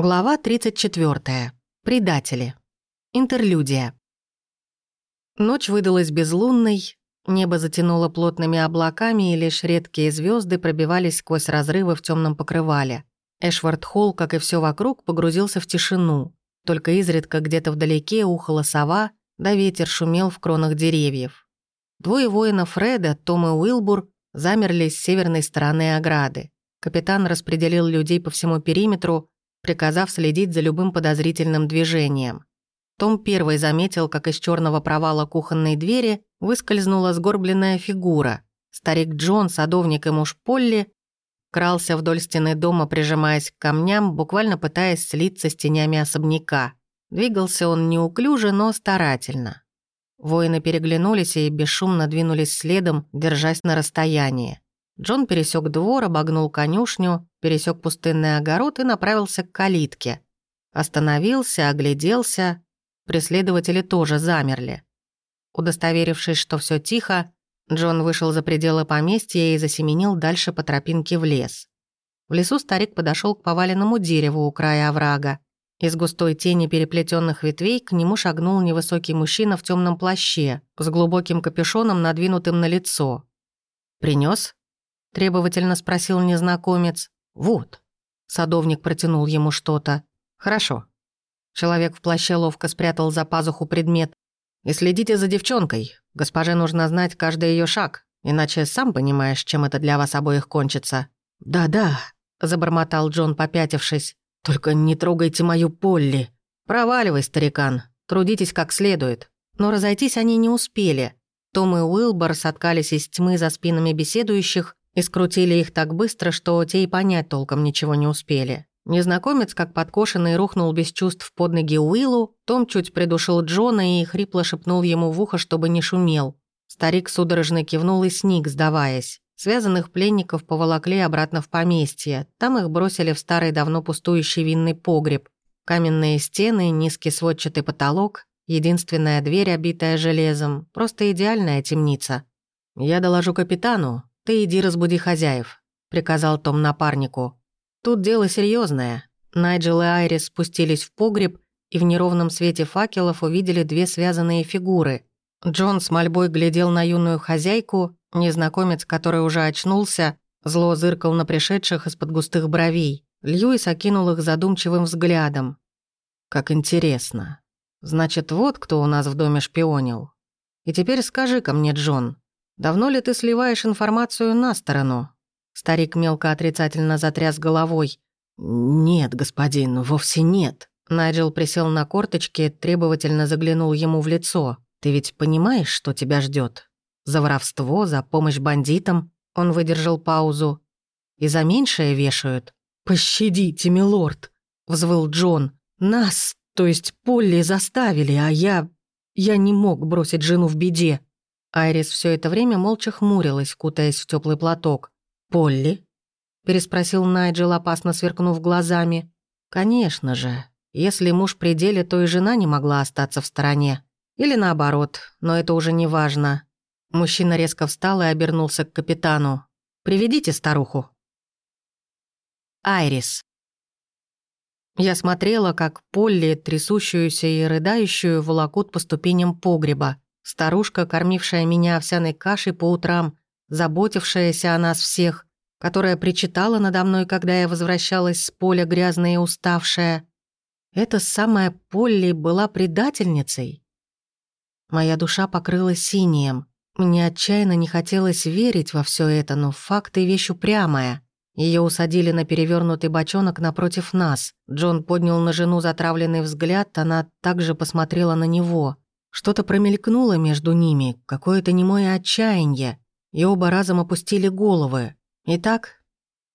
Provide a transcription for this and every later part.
Глава 34. Предатели. Интерлюдия. Ночь выдалась безлунной, небо затянуло плотными облаками, и лишь редкие звезды пробивались сквозь разрывы в темном покрывале. Эшвард Холл, как и все вокруг, погрузился в тишину. Только изредка где-то вдалеке ухала сова, да ветер шумел в кронах деревьев. Двое воинов Фреда, Том и Уилбур, замерли с северной стороны ограды. Капитан распределил людей по всему периметру, приказав следить за любым подозрительным движением. Том первый заметил, как из черного провала кухонной двери выскользнула сгорбленная фигура. Старик Джон, садовник и муж Полли, крался вдоль стены дома, прижимаясь к камням, буквально пытаясь слиться с тенями особняка. Двигался он неуклюже, но старательно. Воины переглянулись и бесшумно двинулись следом, держась на расстоянии. Джон пересек двор, обогнул конюшню, пересек пустынный огород и направился к калитке. Остановился, огляделся. Преследователи тоже замерли. Удостоверившись, что все тихо, Джон вышел за пределы поместья и засеменил дальше по тропинке в лес. В лесу старик подошел к поваленному дереву у края оврага. Из густой тени переплетенных ветвей к нему шагнул невысокий мужчина в темном плаще, с глубоким капюшоном, надвинутым на лицо. Принес? требовательно спросил незнакомец. «Вот». Садовник протянул ему что-то. «Хорошо». Человек в плаще ловко спрятал за пазуху предмет. «И следите за девчонкой. Госпоже нужно знать каждый ее шаг, иначе сам понимаешь, чем это для вас обоих кончится». «Да-да», — забормотал Джон, попятившись. «Только не трогайте мою Полли». «Проваливай, старикан. Трудитесь как следует». Но разойтись они не успели. Том и Уилбор соткались из тьмы за спинами беседующих и скрутили их так быстро, что те и понять толком ничего не успели. Незнакомец, как подкошенный, рухнул без чувств под ноги Уиллу, Том чуть придушил Джона и хрипло шепнул ему в ухо, чтобы не шумел. Старик судорожно кивнул и сник, сдаваясь. Связанных пленников поволокли обратно в поместье. Там их бросили в старый давно пустующий винный погреб. Каменные стены, низкий сводчатый потолок, единственная дверь, обитая железом. Просто идеальная темница. «Я доложу капитану», «Ты иди разбуди хозяев», — приказал Том напарнику. «Тут дело серьезное. Найджел и Айрис спустились в погреб и в неровном свете факелов увидели две связанные фигуры. Джон с мольбой глядел на юную хозяйку, незнакомец, который уже очнулся, зло зыркал на пришедших из-под густых бровей. Льюис окинул их задумчивым взглядом. «Как интересно. Значит, вот кто у нас в доме шпионил. И теперь скажи-ка мне, Джон, Давно ли ты сливаешь информацию на сторону?» Старик мелко отрицательно затряс головой. «Нет, господин, вовсе нет». Найджел присел на корточки, требовательно заглянул ему в лицо. «Ты ведь понимаешь, что тебя ждет? За воровство, за помощь бандитам?» Он выдержал паузу. «И за меньшее вешают?» «Пощадите, милорд!» — взвыл Джон. «Нас, то есть Полли, заставили, а я... Я не мог бросить жену в беде. Айрис все это время молча хмурилась, кутаясь в теплый платок. «Полли?» – переспросил Найджел, опасно сверкнув глазами. «Конечно же. Если муж при деле, то и жена не могла остаться в стороне. Или наоборот, но это уже не важно». Мужчина резко встал и обернулся к капитану. «Приведите старуху». Айрис. Я смотрела, как Полли, трясущуюся и рыдающую, волокут по ступеням погреба. Старушка, кормившая меня овсяной кашей по утрам, заботившаяся о нас всех, которая причитала надо мной, когда я возвращалась с поля грязная и уставшая. Эта самая Полли была предательницей. Моя душа покрылась синим. Мне отчаянно не хотелось верить во все это, но факт и вещь упрямая. Ее усадили на перевернутый бочонок напротив нас. Джон поднял на жену затравленный взгляд, она также посмотрела на него. Что-то промелькнуло между ними, какое-то немое отчаяние, и оба разом опустили головы. Итак,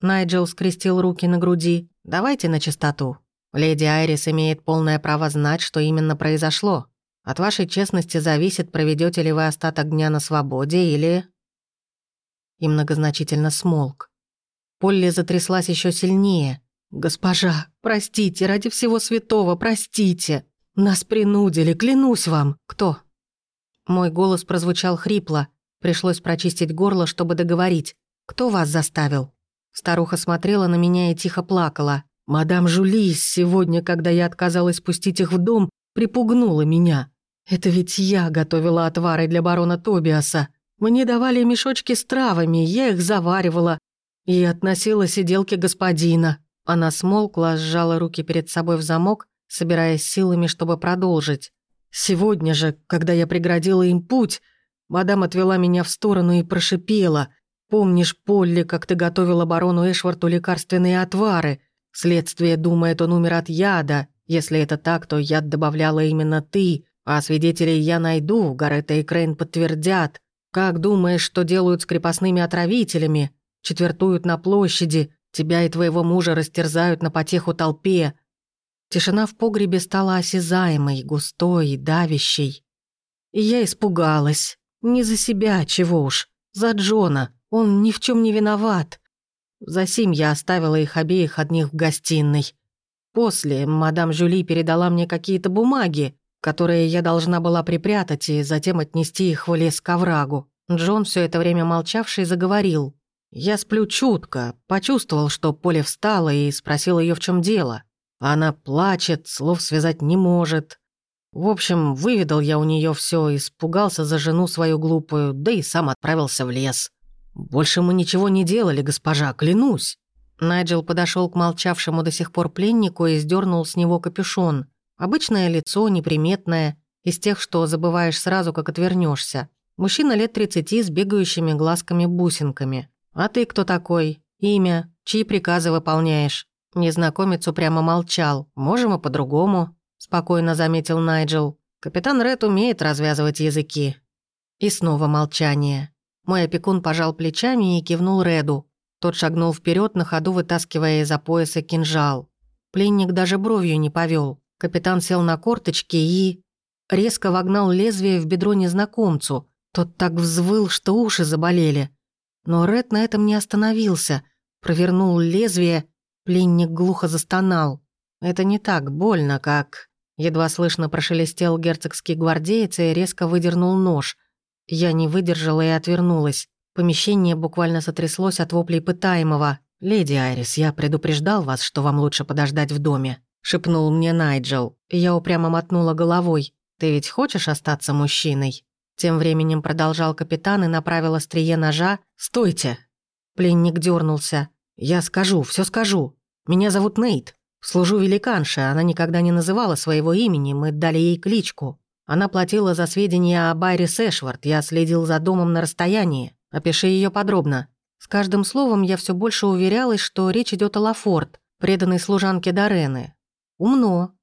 Найджел скрестил руки на груди. «Давайте на чистоту. Леди Айрис имеет полное право знать, что именно произошло. От вашей честности зависит, проведете ли вы остаток дня на свободе или...» И многозначительно смолк. Полли затряслась еще сильнее. «Госпожа, простите, ради всего святого, простите!» «Нас принудили, клянусь вам!» «Кто?» Мой голос прозвучал хрипло. Пришлось прочистить горло, чтобы договорить. «Кто вас заставил?» Старуха смотрела на меня и тихо плакала. Мадам Жули сегодня, когда я отказалась пустить их в дом, припугнула меня. Это ведь я готовила отвары для барона Тобиаса. Мне давали мешочки с травами, я их заваривала и относила сиделке господина. Она смолкла, сжала руки перед собой в замок, собираясь силами, чтобы продолжить. Сегодня же, когда я преградила им путь, мадам отвела меня в сторону и прошипела. «Помнишь, Полли, как ты готовила барону Эшварту лекарственные отвары? Следствие думает, он умер от яда. Если это так, то яд добавляла именно ты. А свидетелей я найду, Гарета и Крейн подтвердят. Как думаешь, что делают с крепостными отравителями? Четвертуют на площади, тебя и твоего мужа растерзают на потеху толпе. Тишина в погребе стала осязаемой, густой, давящей. И я испугалась. Не за себя, чего уж. За Джона. Он ни в чем не виноват. За сим я оставила их обеих одних в гостиной. После мадам Жюли передала мне какие-то бумаги, которые я должна была припрятать и затем отнести их в лес к оврагу. Джон, все это время молчавший, заговорил. Я сплю чутко, почувствовал, что Поле встала и спросил ее, в чем дело. Она плачет, слов связать не может. В общем, выведал я у нее все, испугался за жену свою глупую, да и сам отправился в лес. Больше мы ничего не делали, госпожа, клянусь. Найджел подошел к молчавшему до сих пор пленнику и сдернул с него капюшон. Обычное лицо, неприметное, из тех, что забываешь сразу, как отвернешься. Мужчина лет 30 с бегающими глазками-бусинками. «А ты кто такой? Имя? Чьи приказы выполняешь?» Незнакомец упрямо молчал. «Можем и по-другому», — спокойно заметил Найджел. «Капитан Ред умеет развязывать языки». И снова молчание. Мой опекун пожал плечами и кивнул Реду. Тот шагнул вперед на ходу вытаскивая из-за пояса кинжал. Пленник даже бровью не повел. Капитан сел на корточки и... Резко вогнал лезвие в бедро незнакомцу. Тот так взвыл, что уши заболели. Но Ред на этом не остановился. Провернул лезвие Пленник глухо застонал. Это не так больно, как... Едва слышно прошелестел герцогский гвардеец и резко выдернул нож. Я не выдержала и отвернулась. Помещение буквально сотряслось от воплей пытаемого. «Леди Айрис, я предупреждал вас, что вам лучше подождать в доме», — шепнул мне Найджел. Я упрямо мотнула головой. «Ты ведь хочешь остаться мужчиной?» Тем временем продолжал капитан и направил острие ножа. «Стойте!» Пленник дернулся. «Я скажу, все скажу. Меня зовут Нейт. Служу великанше, она никогда не называла своего имени, мы дали ей кличку. Она платила за сведения о Байрис Эшвард, я следил за домом на расстоянии. Опиши ее подробно. С каждым словом я все больше уверялась, что речь идет о Лафорд, преданной служанке Дорены. Умно.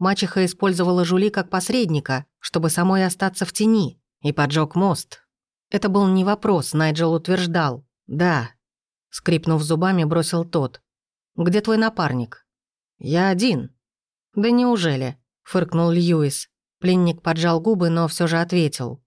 Мачеха использовала Жули как посредника, чтобы самой остаться в тени, и поджег мост. Это был не вопрос, Найджел утверждал. «Да». Скрипнув зубами, бросил тот. Где твой напарник?» «Я один». «Да неужели?» — фыркнул Льюис. Пленник поджал губы, но все же ответил.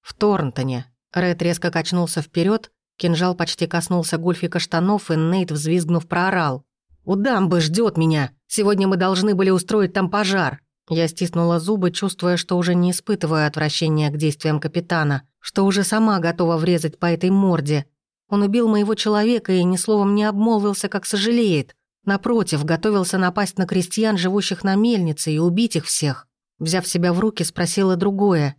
«В Торнтоне». Ред резко качнулся вперед, кинжал почти коснулся гульфика штанов, и Нейт, взвизгнув, проорал. «У дамбы ждет меня! Сегодня мы должны были устроить там пожар!» Я стиснула зубы, чувствуя, что уже не испытываю отвращения к действиям капитана, что уже сама готова врезать по этой морде. Он убил моего человека и ни словом не обмолвился, как сожалеет. Напротив, готовился напасть на крестьян, живущих на мельнице, и убить их всех. Взяв себя в руки, спросила другое.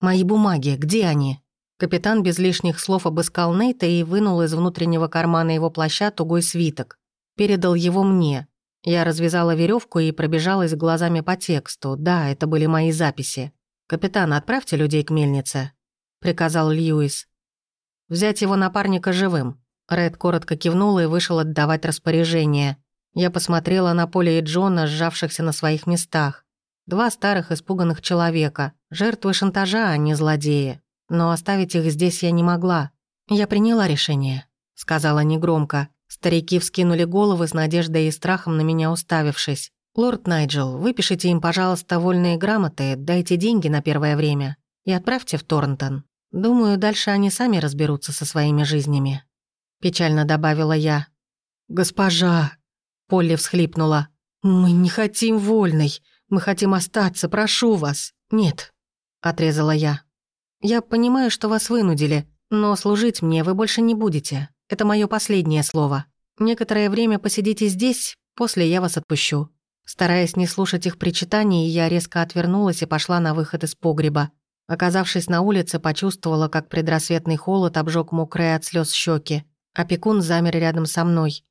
«Мои бумаги, где они?» Капитан без лишних слов обыскал Нейта и вынул из внутреннего кармана его плаща тугой свиток. Передал его мне. Я развязала веревку и пробежалась глазами по тексту. Да, это были мои записи. «Капитан, отправьте людей к мельнице», — приказал Льюис. Взять его напарника живым. Ред коротко кивнул и вышел отдавать распоряжение. Я посмотрела на Поле и Джона, сжавшихся на своих местах. Два старых испуганных человека, жертвы шантажа, а не злодеи. Но оставить их здесь я не могла. Я приняла решение, сказала негромко. Старики вскинули головы с надеждой и страхом на меня уставившись. «Лорд Найджел, выпишите им, пожалуйста, вольные грамоты, дайте деньги на первое время и отправьте в Торнтон. Думаю, дальше они сами разберутся со своими жизнями. Печально добавила я. «Госпожа!» Полли всхлипнула. «Мы не хотим вольной. Мы хотим остаться, прошу вас». «Нет», — отрезала я. «Я понимаю, что вас вынудили, но служить мне вы больше не будете. Это мое последнее слово. Некоторое время посидите здесь, После я вас отпущу». Стараясь не слушать их причитаний, я резко отвернулась и пошла на выход из погреба. Оказавшись на улице, почувствовала, как предрассветный холод обжег мокрые от слез щеки. Опекун замер рядом со мной.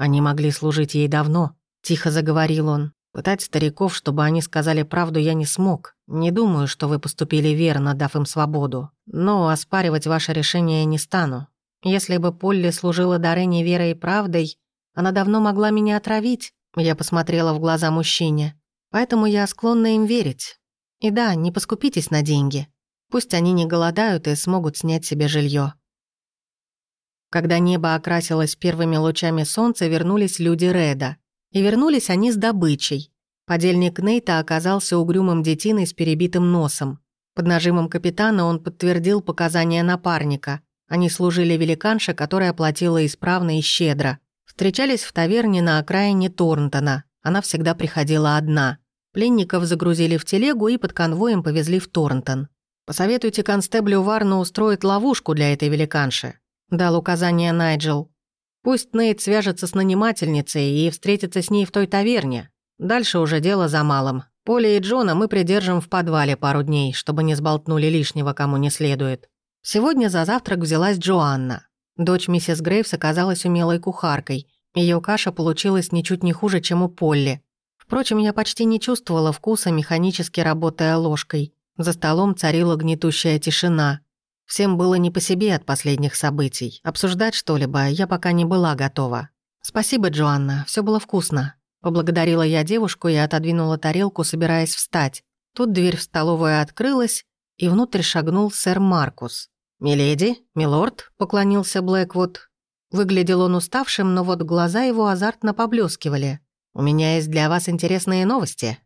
«Они могли служить ей давно», — тихо заговорил он. «Пытать стариков, чтобы они сказали правду, я не смог. Не думаю, что вы поступили верно, дав им свободу. Но оспаривать ваше решение не стану. Если бы Полли служила Дорене верой и правдой, она давно могла меня отравить». Я посмотрела в глаза мужчине. «Поэтому я склонна им верить. И да, не поскупитесь на деньги. Пусть они не голодают и смогут снять себе жилье. Когда небо окрасилось первыми лучами солнца, вернулись люди Реда. И вернулись они с добычей. Подельник Нейта оказался угрюмым детиной с перебитым носом. Под нажимом капитана он подтвердил показания напарника. Они служили великанше, которая платила исправно и щедро. Встречались в таверне на окраине Торнтона. Она всегда приходила одна. Пленников загрузили в телегу и под конвоем повезли в Торнтон. «Посоветуйте констеблю Варну устроить ловушку для этой великанши», — дал указание Найджел. «Пусть Нейт свяжется с нанимательницей и встретится с ней в той таверне. Дальше уже дело за малым. Поля и Джона мы придержим в подвале пару дней, чтобы не сболтнули лишнего кому не следует». Сегодня за завтрак взялась Джоанна. Дочь миссис Грейвс оказалась умелой кухаркой. Ее каша получилась ничуть не хуже, чем у Полли. Впрочем, я почти не чувствовала вкуса, механически работая ложкой. За столом царила гнетущая тишина. Всем было не по себе от последних событий. Обсуждать что-либо я пока не была готова. «Спасибо, Джоанна, все было вкусно». Поблагодарила я девушку и отодвинула тарелку, собираясь встать. Тут дверь в столовую открылась, и внутрь шагнул сэр Маркус. «Миледи, милорд», — поклонился Блэквуд. Выглядел он уставшим, но вот глаза его азартно поблескивали. «У меня есть для вас интересные новости»,